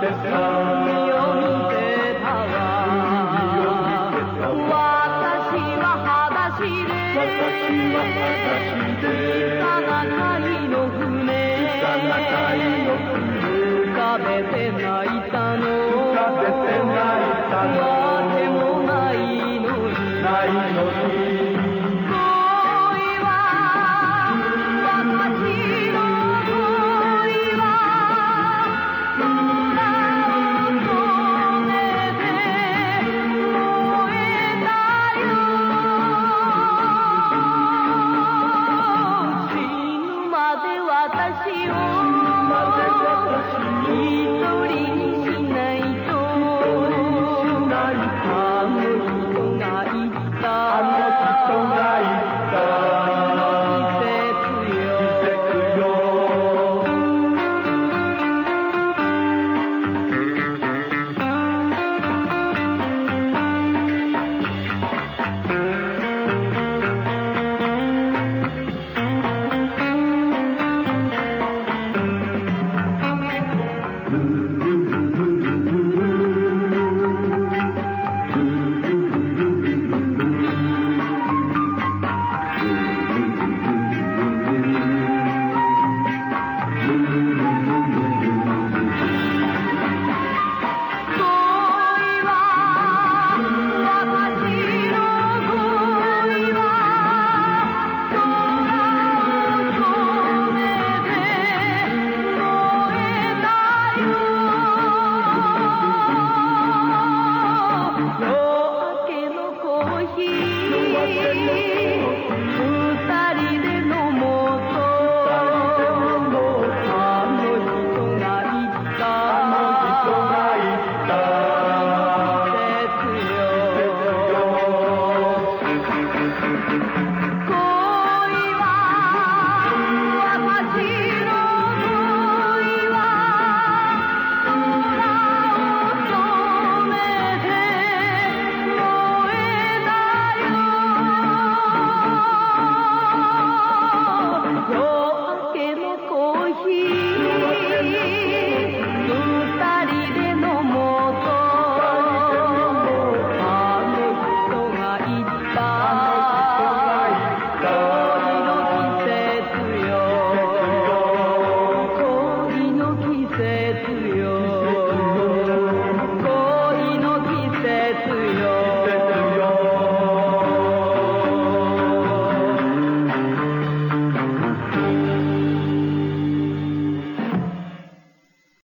Sister آتشی او مرد aqui.